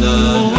London.